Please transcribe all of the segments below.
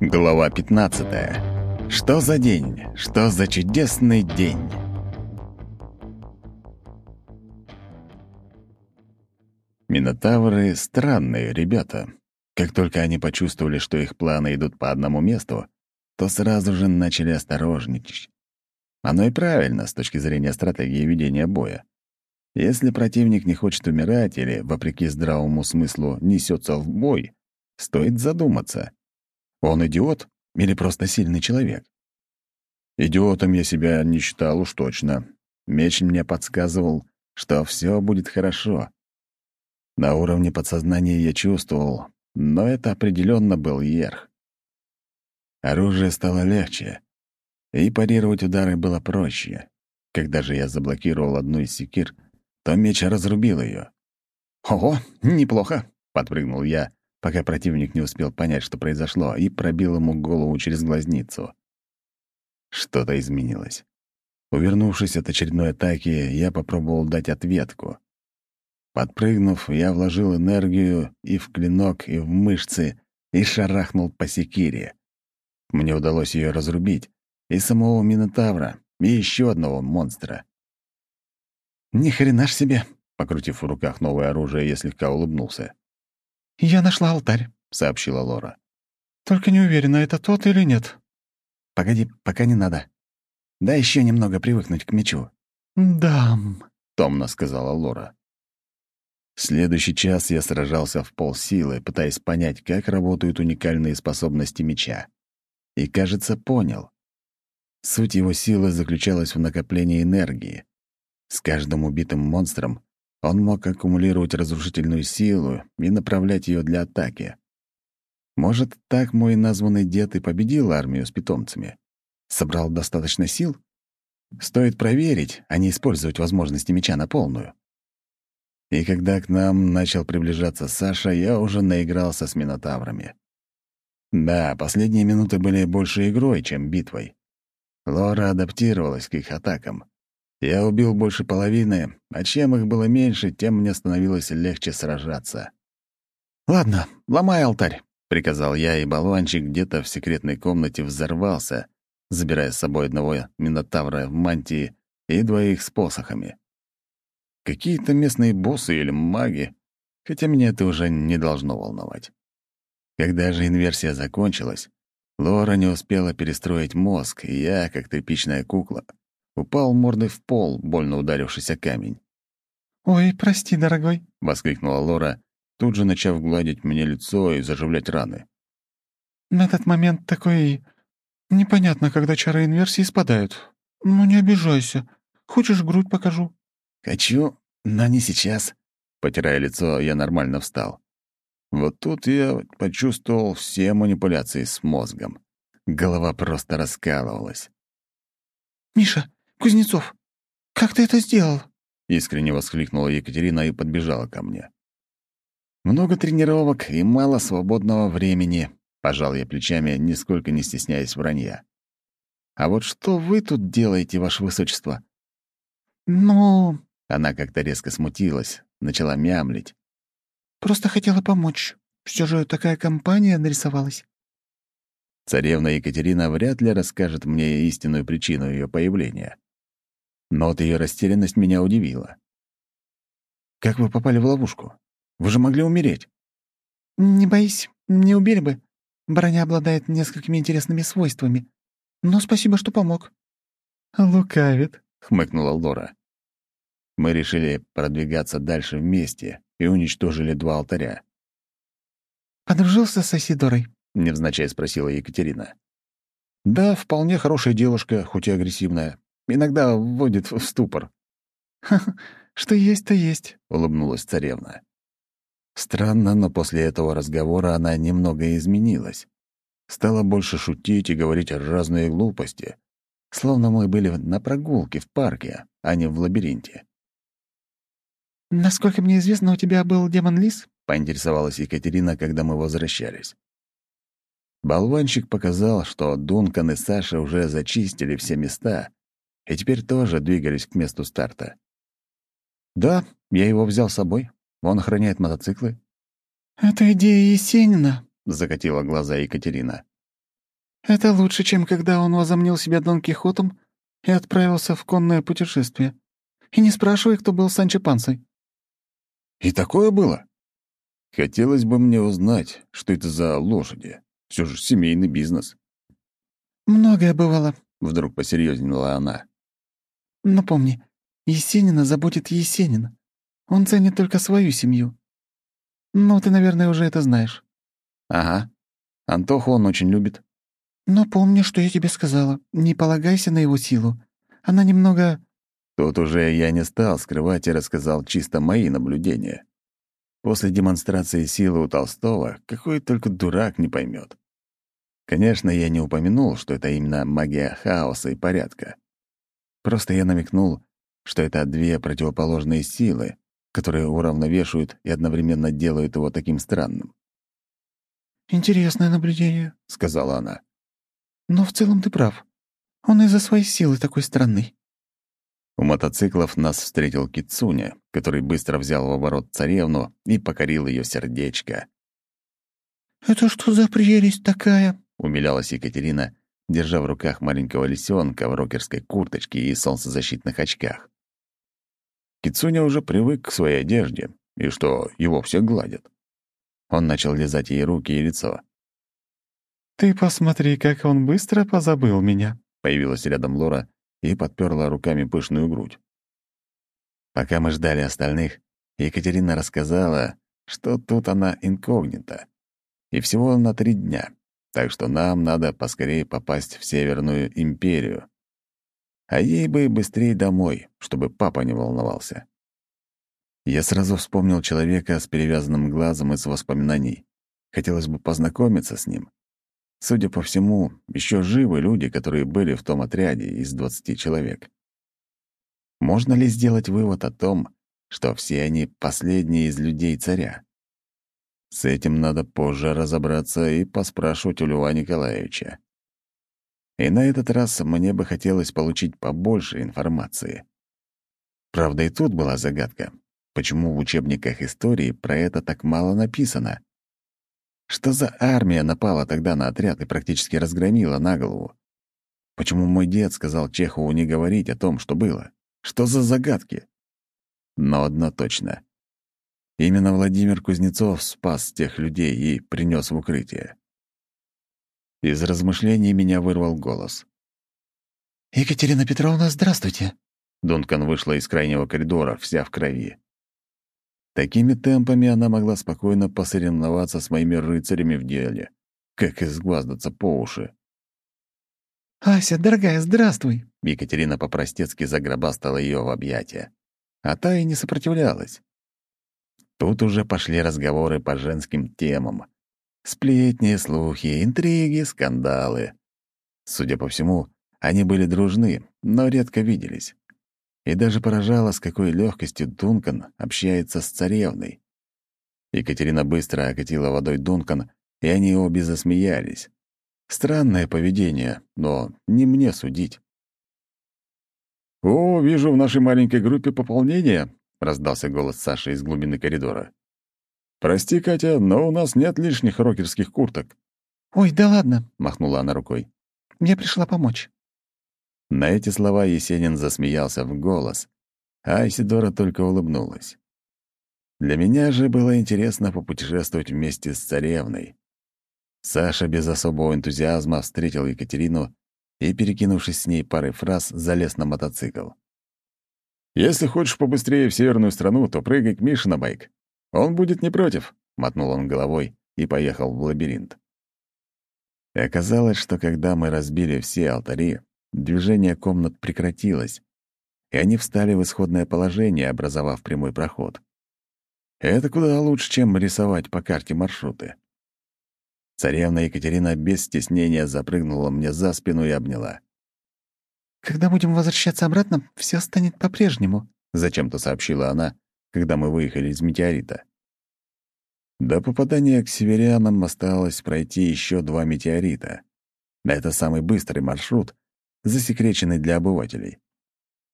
Глава 15. Что за день? Что за чудесный день? Минотавры — странные ребята. Как только они почувствовали, что их планы идут по одному месту, то сразу же начали осторожничать. Оно и правильно с точки зрения стратегии ведения боя. Если противник не хочет умирать или, вопреки здравому смыслу, несется в бой, стоит задуматься. Он идиот или просто сильный человек? Идиотом я себя не считал уж точно. Меч мне подсказывал, что все будет хорошо. На уровне подсознания я чувствовал, но это определенно был ерх. Оружие стало легче, и парировать удары было проще. Когда же я заблокировал одну из секир, то меч разрубил ее. «Ого, неплохо!» — подпрыгнул я, пока противник не успел понять, что произошло, и пробил ему голову через глазницу. Что-то изменилось. Увернувшись от очередной атаки, я попробовал дать ответку. Подпрыгнув, я вложил энергию и в клинок, и в мышцы, и шарахнул по секире. Мне удалось ее разрубить, и самого Минотавра, и еще одного монстра. «Ни хрена ж себе!» — покрутив в руках новое оружие, я слегка улыбнулся. «Я нашла алтарь», — сообщила Лора. «Только не уверена, это тот или нет». «Погоди, пока не надо. Дай еще немного привыкнуть к мечу». «Дам», — томно сказала Лора. Следующий час я сражался в полсилы, пытаясь понять, как работают уникальные способности меча. И, кажется, понял. Суть его силы заключалась в накоплении энергии. С каждым убитым монстром он мог аккумулировать разрушительную силу и направлять ее для атаки. Может, так мой названный дед и победил армию с питомцами? Собрал достаточно сил? Стоит проверить, а не использовать возможности меча на полную. И когда к нам начал приближаться Саша, я уже наигрался с минотаврами. Да, последние минуты были больше игрой, чем битвой. Лора адаптировалась к их атакам. Я убил больше половины, а чем их было меньше, тем мне становилось легче сражаться. «Ладно, ломай алтарь», — приказал я, и болванчик где-то в секретной комнате взорвался, забирая с собой одного минотавра в мантии и двоих с посохами. Какие-то местные боссы или маги, хотя меня это уже не должно волновать. Когда же инверсия закончилась, Лора не успела перестроить мозг, и я, как тряпичная кукла, упал мордой в пол, больно ударившись о камень. «Ой, прости, дорогой», — воскликнула Лора, тут же начав гладить мне лицо и заживлять раны. «На этот момент такой... Непонятно, когда чары инверсии спадают. Ну, не обижайся. Хочешь, грудь покажу?» «Хочу, но не сейчас». Потирая лицо, я нормально встал. Вот тут я почувствовал все манипуляции с мозгом. Голова просто раскалывалась. «Миша, Кузнецов, как ты это сделал?» — искренне воскликнула Екатерина и подбежала ко мне. «Много тренировок и мало свободного времени», — пожал я плечами, нисколько не стесняясь вранья. «А вот что вы тут делаете, ваше высочество?» «Ну...» — она как-то резко смутилась, начала мямлить. «Просто хотела помочь. Все же такая компания нарисовалась». Царевна Екатерина вряд ли расскажет мне истинную причину ее появления. Но вот ее растерянность меня удивила. «Как вы попали в ловушку? Вы же могли умереть». «Не боись, не убили бы. Броня обладает несколькими интересными свойствами. Но спасибо, что помог». «Лукавит», — хмыкнула Лора. Мы решили продвигаться дальше вместе и уничтожили два алтаря. «Подружился с Асидорой?» — невзначай спросила Екатерина. «Да, вполне хорошая девушка, хоть и агрессивная. Иногда вводит в ступор». «Ха-ха, что есть, то есть», — улыбнулась царевна. Странно, но после этого разговора она немного изменилась. Стала больше шутить и говорить разные глупости. Словно мы были на прогулке в парке, а не в лабиринте. «Насколько мне известно, у тебя был демон-лис?» — поинтересовалась Екатерина, когда мы возвращались. Болванщик показал, что Дункан и Саша уже зачистили все места и теперь тоже двигались к месту старта. «Да, я его взял с собой. Он охраняет мотоциклы». «Это идея Есенина», — закатила глаза Екатерина. Это лучше, чем когда он возомнил себя Дон Кихотом и отправился в конное путешествие. И не спрашивай, кто был Санчо Пансой». «И такое было?» Хотелось бы мне узнать, что это за лошади. Все же семейный бизнес. «Многое бывало», — вдруг посерьезнела она. «Но помни, Есенина заботит Есенин. Он ценит только свою семью. Ну, ты, наверное, уже это знаешь». «Ага. Антоху он очень любит». «Но помни, что я тебе сказала. Не полагайся на его силу. Она немного...» Тут уже я не стал скрывать и рассказал чисто мои наблюдения. После демонстрации силы у Толстого какой только дурак не поймет. Конечно, я не упомянул, что это именно магия хаоса и порядка. Просто я намекнул, что это две противоположные силы, которые уравновешивают и одновременно делают его таким странным. «Интересное наблюдение», — сказала она. «Но в целом ты прав. Он из-за своей силы такой странный». У мотоциклов нас встретил Кицуня, который быстро взял в оборот царевну и покорил ее сердечко. «Это что за прелесть такая?» — умилялась Екатерина, держа в руках маленького лисенка в рокерской курточке и солнцезащитных очках. Кицуня уже привык к своей одежде, и что его все гладят. Он начал лизать ей руки и лицо. «Ты посмотри, как он быстро позабыл меня», — появилась рядом Лора и подперла руками пышную грудь. Пока мы ждали остальных, Екатерина рассказала, что тут она инкогнита, и всего на три дня, так что нам надо поскорее попасть в Северную империю. А ей бы быстрее домой, чтобы папа не волновался. Я сразу вспомнил человека с перевязанным глазом из воспоминаний. Хотелось бы познакомиться с ним. Судя по всему, еще живы люди, которые были в том отряде из 20 человек. Можно ли сделать вывод о том, что все они последние из людей царя? С этим надо позже разобраться и поспрашивать у Льва Николаевича. И на этот раз мне бы хотелось получить побольше информации. Правда, и тут была загадка. Почему в учебниках истории про это так мало написано? Что за армия напала тогда на отряд и практически разгромила на голову? Почему мой дед сказал Чехову не говорить о том, что было? Что за загадки? Но одно точно. Именно Владимир Кузнецов спас тех людей и принес в укрытие. Из размышлений меня вырвал голос. «Екатерина Петровна, здравствуйте!» Дункан вышла из крайнего коридора, вся в крови. Такими темпами она могла спокойно посоревноваться с моими рыцарями в деле. Как изгваздаться по уши. «Ася, дорогая, здравствуй!» Екатерина по-простецки загробастала ее в объятия. А та и не сопротивлялась. Тут уже пошли разговоры по женским темам. Сплетни, слухи, интриги, скандалы. Судя по всему, они были дружны, но редко виделись и даже поражало, с какой легкостью Дункан общается с царевной. Екатерина быстро окатила водой Дункан, и они обе засмеялись. Странное поведение, но не мне судить. «О, вижу в нашей маленькой группе пополнение», — раздался голос Саши из глубины коридора. «Прости, Катя, но у нас нет лишних рокерских курток». «Ой, да ладно», — махнула она рукой. «Я пришла помочь». На эти слова Есенин засмеялся в голос, а Исидора только улыбнулась. Для меня же было интересно попутешествовать вместе с царевной. Саша без особого энтузиазма встретил Екатерину и, перекинувшись с ней парой фраз, залез на мотоцикл. «Если хочешь побыстрее в северную страну, то прыгай к Мише на байк. Он будет не против», — мотнул он головой и поехал в лабиринт. И оказалось, что когда мы разбили все алтари, Движение комнат прекратилось, и они встали в исходное положение, образовав прямой проход. Это куда лучше, чем рисовать по карте маршруты. Царевна Екатерина без стеснения запрыгнула мне за спину и обняла. «Когда будем возвращаться обратно, все станет по-прежнему», — зачем-то сообщила она, когда мы выехали из метеорита. До попадания к северянам осталось пройти еще два метеорита. Это самый быстрый маршрут, засекреченный для обывателей.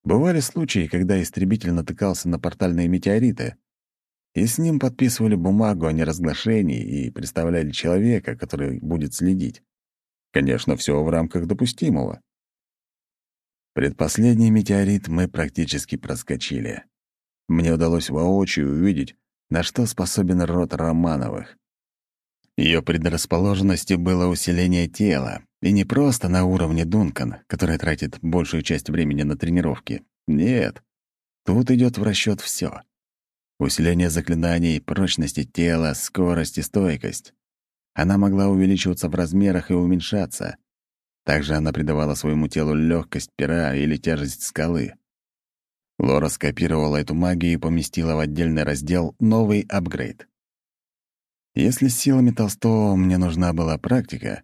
Бывали случаи, когда истребитель натыкался на портальные метеориты, и с ним подписывали бумагу о неразглашении и представляли человека, который будет следить. Конечно, все в рамках допустимого. Предпоследний метеорит мы практически проскочили. Мне удалось воочию увидеть, на что способен род Романовых. Ее предрасположенностью было усиление тела, и не просто на уровне Дункан, который тратит большую часть времени на тренировки. Нет, тут идет в расчет все. Усиление заклинаний, прочности тела, скорость и стойкость. Она могла увеличиваться в размерах и уменьшаться. Также она придавала своему телу легкость пера или тяжесть скалы. Лора скопировала эту магию и поместила в отдельный раздел новый апгрейд. Если с силами Толстого мне нужна была практика,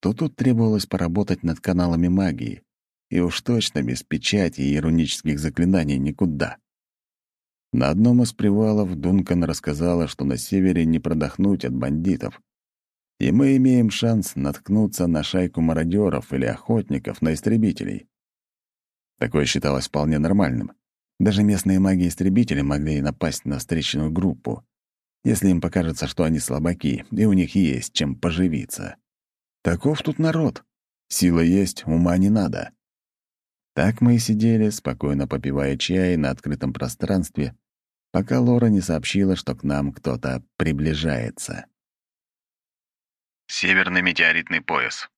то тут требовалось поработать над каналами магии, и уж точно без печати и иронических заклинаний никуда. На одном из привалов Дункан рассказала, что на севере не продохнуть от бандитов, и мы имеем шанс наткнуться на шайку мародеров или охотников на истребителей. Такое считалось вполне нормальным. Даже местные маги-истребители могли напасть на встречную группу, если им покажется, что они слабаки, и у них есть чем поживиться. Таков тут народ. Сила есть, ума не надо. Так мы и сидели, спокойно попивая чай на открытом пространстве, пока Лора не сообщила, что к нам кто-то приближается. Северный метеоритный пояс.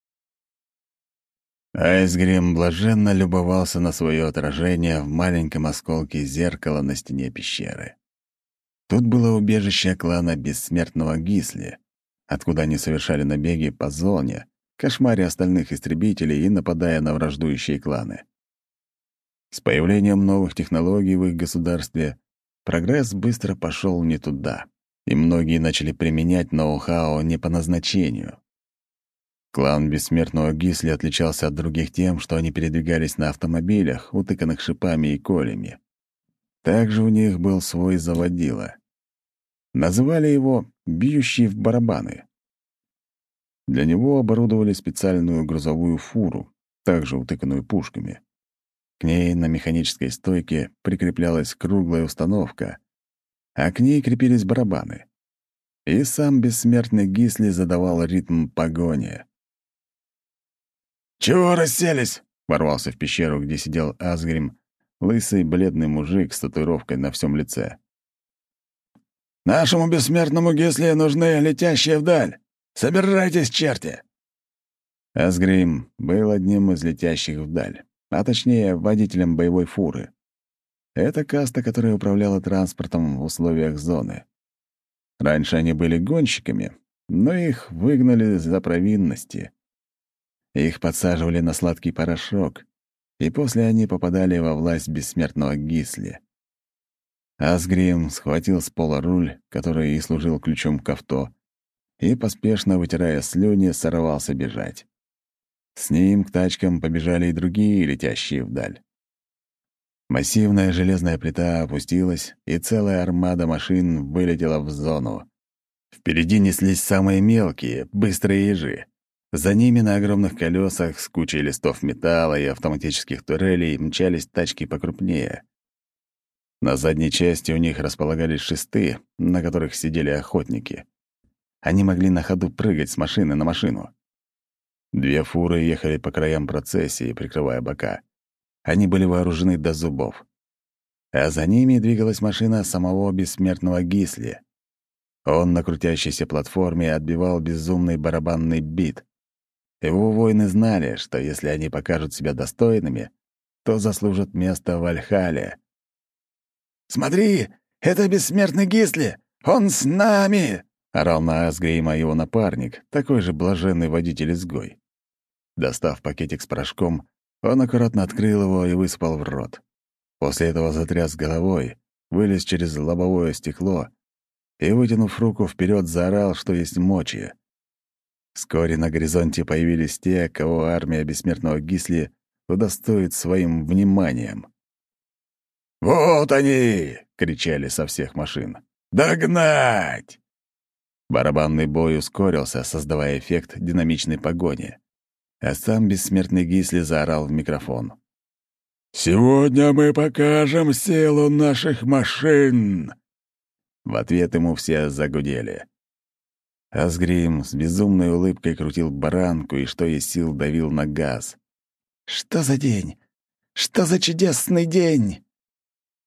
Айсгрим блаженно любовался на свое отражение в маленьком осколке зеркала на стене пещеры. Тут было убежище клана Бессмертного Гисли, откуда они совершали набеги по зоне, кошмаре остальных истребителей и нападая на враждующие кланы. С появлением новых технологий в их государстве прогресс быстро пошел не туда, и многие начали применять ноу-хау не по назначению. Клан Бессмертного Гисли отличался от других тем, что они передвигались на автомобилях, утыканных шипами и колями. Также у них был свой заводила. Называли его «бьющий в барабаны». Для него оборудовали специальную грузовую фуру, также утыканную пушками. К ней на механической стойке прикреплялась круглая установка, а к ней крепились барабаны. И сам бессмертный Гисли задавал ритм погони. «Чего расселись?» — ворвался в пещеру, где сидел Асгрим, лысый бледный мужик с татуировкой на всем лице. Нашему бессмертному Гесли нужны летящие вдаль. Собирайтесь, черти!» Асгрим был одним из летящих вдаль, а точнее, водителем боевой фуры. Это каста, которая управляла транспортом в условиях зоны. Раньше они были гонщиками, но их выгнали за провинности. Их подсаживали на сладкий порошок, и после они попадали во власть бессмертного Гисли. Асгрим схватил с пола руль, который и служил ключом к авто, и, поспешно вытирая слюни, сорвался бежать. С ним к тачкам побежали и другие, летящие вдаль. Массивная железная плита опустилась, и целая армада машин вылетела в зону. Впереди неслись самые мелкие, быстрые ежи. За ними на огромных колесах с кучей листов металла и автоматических турелей мчались тачки покрупнее. На задней части у них располагались шесты, на которых сидели охотники. Они могли на ходу прыгать с машины на машину. Две фуры ехали по краям процессии, прикрывая бока. Они были вооружены до зубов. А за ними двигалась машина самого бессмертного Гисли. Он на крутящейся платформе отбивал безумный барабанный бит. Его воины знали, что если они покажут себя достойными, то заслужат место в Альхале, «Смотри, это бессмертный Гисли! Он с нами!» — орал на Асгейма его напарник, такой же блаженный водитель-изгой. Достав пакетик с порошком, он аккуратно открыл его и высыпал в рот. После этого затряс головой, вылез через лобовое стекло и, вытянув руку вперед, заорал, что есть мочи. Вскоре на горизонте появились те, кого армия бессмертного Гисли удостоит своим вниманием. «Вот они!» — кричали со всех машин. «Догнать!» Барабанный бой ускорился, создавая эффект динамичной погони. А сам бессмертный Гисли заорал в микрофон. «Сегодня мы покажем силу наших машин!» В ответ ему все загудели. Асгрим с безумной улыбкой крутил баранку и, что есть сил, давил на газ. «Что за день? Что за чудесный день?»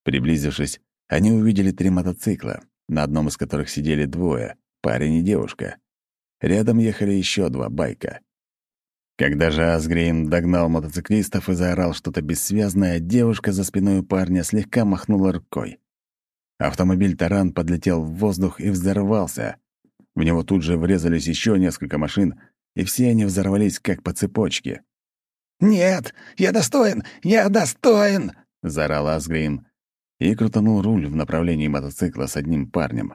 Приблизившись, они увидели три мотоцикла, на одном из которых сидели двое — парень и девушка. Рядом ехали еще два байка. Когда же Асгрейм догнал мотоциклистов и заорал что-то бессвязное, девушка за спиной у парня слегка махнула рукой. Автомобиль «Таран» подлетел в воздух и взорвался. В него тут же врезались еще несколько машин, и все они взорвались как по цепочке. «Нет, я достоин! Я достоин!» — заорал Асгрейм и крутанул руль в направлении мотоцикла с одним парнем.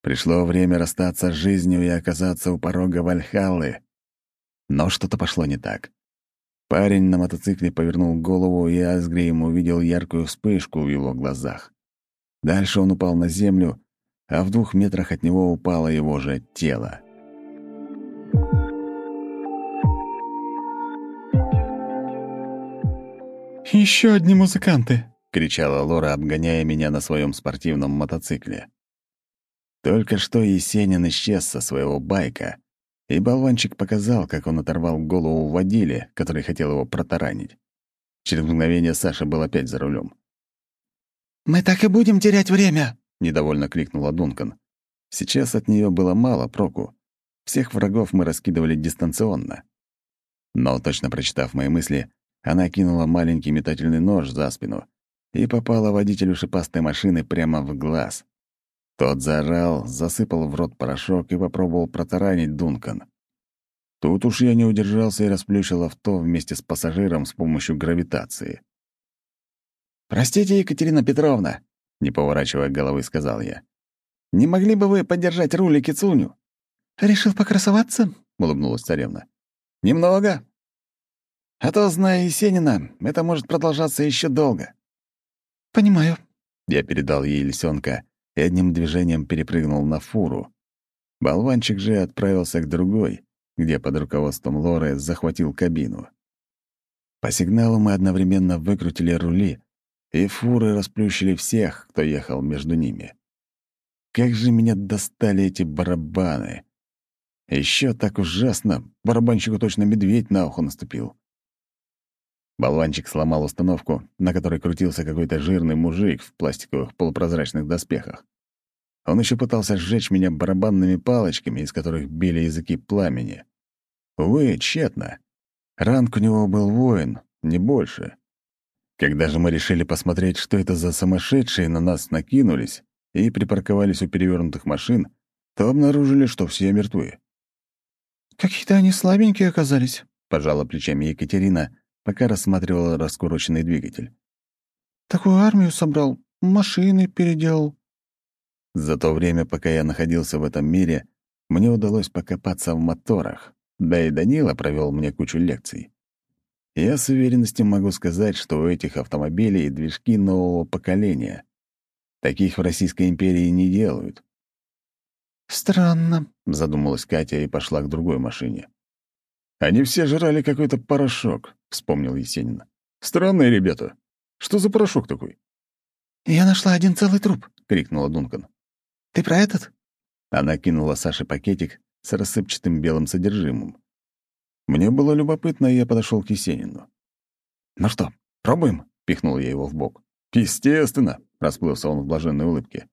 Пришло время расстаться с жизнью и оказаться у порога Вальхаллы. Но что-то пошло не так. Парень на мотоцикле повернул голову, и Асгрейм увидел яркую вспышку в его глазах. Дальше он упал на землю, а в двух метрах от него упало его же тело. «Еще одни музыканты!» — кричала Лора, обгоняя меня на своем спортивном мотоцикле. Только что Есенин исчез со своего байка, и болванчик показал, как он оторвал голову водиле, который хотел его протаранить. Через мгновение Саша был опять за рулем. «Мы так и будем терять время!» — недовольно крикнула Дункан. Сейчас от нее было мало проку. Всех врагов мы раскидывали дистанционно. Но, точно прочитав мои мысли, она кинула маленький метательный нож за спину и попала водителю шипастой машины прямо в глаз. Тот заорал, засыпал в рот порошок и попробовал протаранить Дункан. Тут уж я не удержался и расплющил авто вместе с пассажиром с помощью гравитации. «Простите, Екатерина Петровна», — не поворачивая головы, сказал я. «Не могли бы вы поддержать руль и кицуню?» «Решил покрасоваться?» — улыбнулась царевна. «Немного. А то, зная Есенина, это может продолжаться еще долго». «Понимаю». Я передал ей лисенка и одним движением перепрыгнул на фуру. Болванчик же отправился к другой, где под руководством Лоры захватил кабину. По сигналу мы одновременно выкрутили рули, и фуры расплющили всех, кто ехал между ними. Как же меня достали эти барабаны! Еще так ужасно, барабанщику точно медведь на ухо наступил. Болванчик сломал установку, на которой крутился какой-то жирный мужик в пластиковых полупрозрачных доспехах. Он еще пытался сжечь меня барабанными палочками, из которых били языки пламени. Увы, тщетно. Ранг у него был воин, не больше. Когда же мы решили посмотреть, что это за сумасшедшие на нас накинулись и припарковались у перевернутых машин, то обнаружили, что все мертвы. «Какие-то они слабенькие оказались», — пожала плечами Екатерина, пока рассматривала раскуроченный двигатель. «Такую армию собрал, машины переделал». За то время, пока я находился в этом мире, мне удалось покопаться в моторах, да и Данила провел мне кучу лекций. Я с уверенностью могу сказать, что у этих автомобилей движки нового поколения. Таких в Российской империи не делают. «Странно», — задумалась Катя и пошла к другой машине. «Они все жрали какой-то порошок», — вспомнил Есенин. «Странные ребята. Что за порошок такой?» «Я нашла один целый труп», — крикнула Дункан. «Ты про этот?» Она кинула Саше пакетик с рассыпчатым белым содержимым. Мне было любопытно, и я подошел к Есенину. «Ну что, пробуем?» — пихнул я его в бок. «Естественно!» — расплылся он в блаженной улыбке.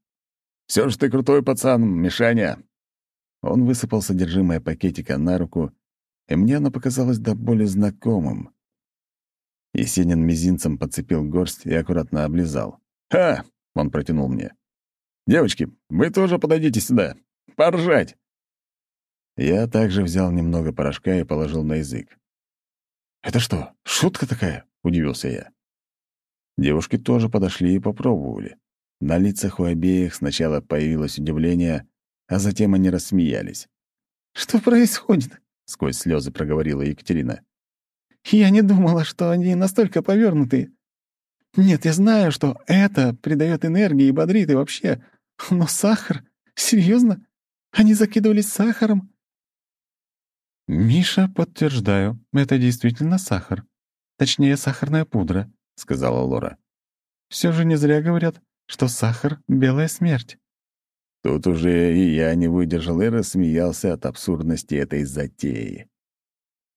«Все же ты крутой пацан, Мишаня!» Он высыпал содержимое пакетика на руку, и мне оно показалось до боли знакомым. Есенин мизинцем подцепил горсть и аккуратно облизал. «Ха!» — он протянул мне. «Девочки, вы тоже подойдите сюда. Поржать!» Я также взял немного порошка и положил на язык. «Это что, шутка такая?» — удивился я. Девушки тоже подошли и попробовали. На лицах у обеих сначала появилось удивление, а затем они рассмеялись. «Что происходит?» — сквозь слезы проговорила Екатерина. «Я не думала, что они настолько повернутые. Нет, я знаю, что это придает энергии и бодрит и вообще. Но сахар? Серьезно? Они закидывались сахаром?» «Миша, подтверждаю, это действительно сахар. Точнее, сахарная пудра», — сказала Лора. «Все же не зря говорят, что сахар — белая смерть». Тут уже и я не выдержал и рассмеялся от абсурдности этой затеи.